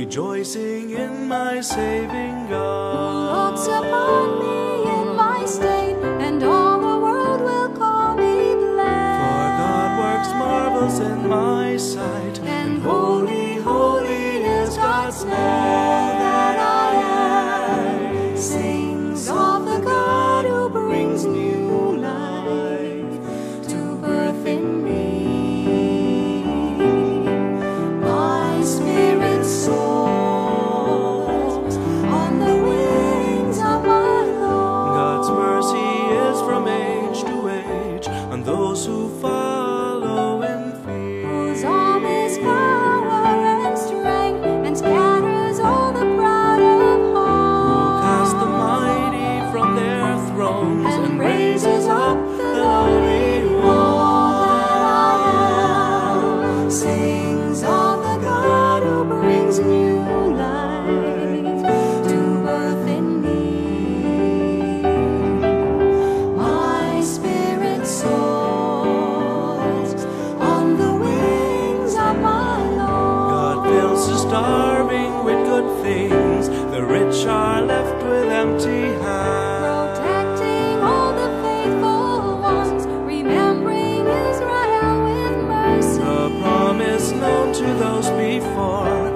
rejoicing in my saving God. Who looks upon me in my state, and all the world will call me blessed. For God works marvels in my sight. starving with good things. The rich are left with empty hands. Protecting all the faithful ones, remembering Israel with mercy. a promise known to those before.